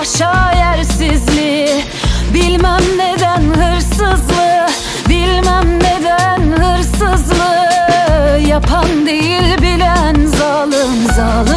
başa yersizliği Bilmem neden hırsızlığı Bilmem neden hırsızlığı Yapan değil bilen zalim zalim.